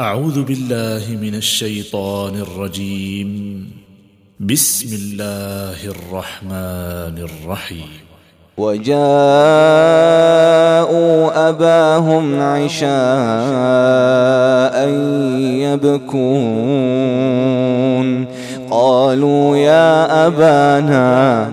أعوذ بالله من الشيطان الرجيم. بسم الله الرحمن الرحيم. وجاءوا أباهم عشاء يبكون. قالوا يا أبانا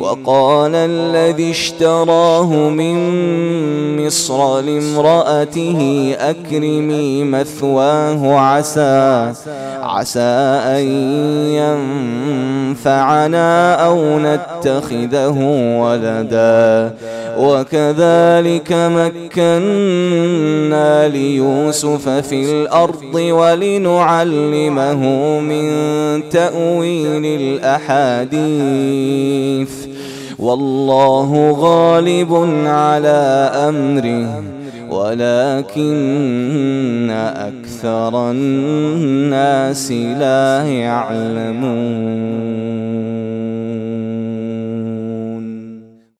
وقال الذي اشتراه من مصر لامرأته أكرمي مثواه عسى عسى أن ينفعنا أو نتخذه ولدا. وكذلك مكنا ليوسف في الأرض ولنعلمه من تأويل الأحاديث. والله غالب على أمره ولكن أكثر الناس لا يعلمون.